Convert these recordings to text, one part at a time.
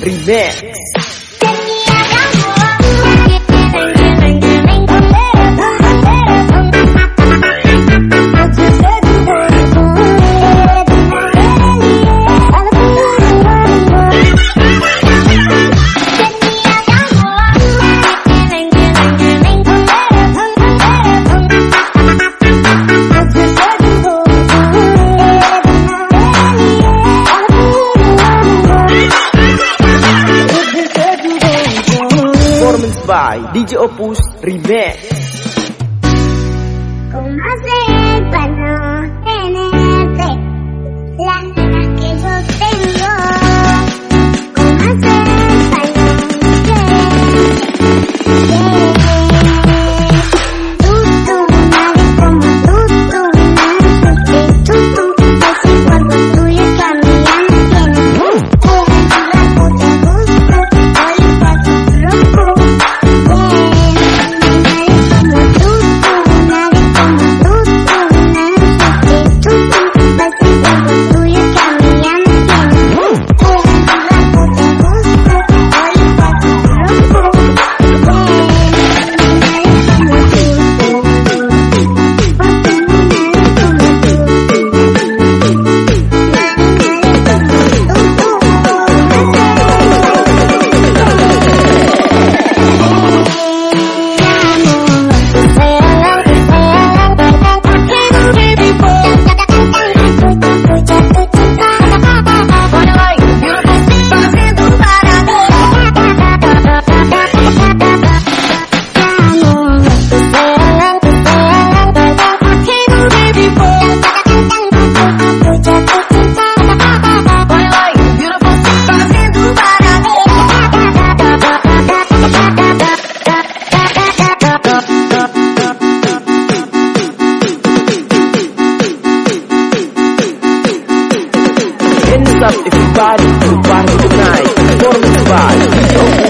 Primeiro. performance by DJ Opus Remix. Tenete, Hands up if you party to party tonight. Performance by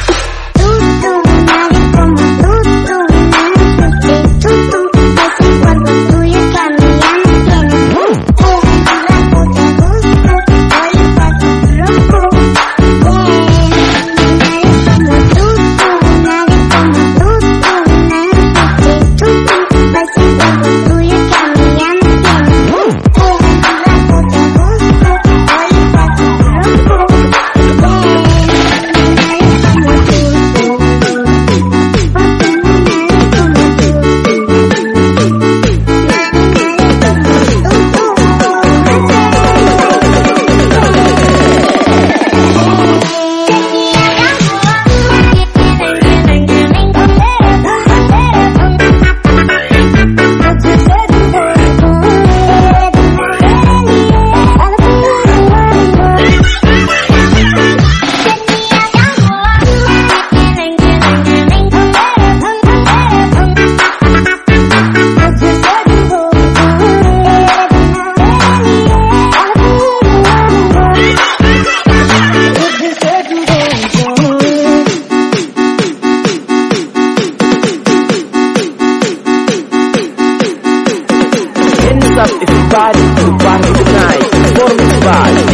Vamos, vai!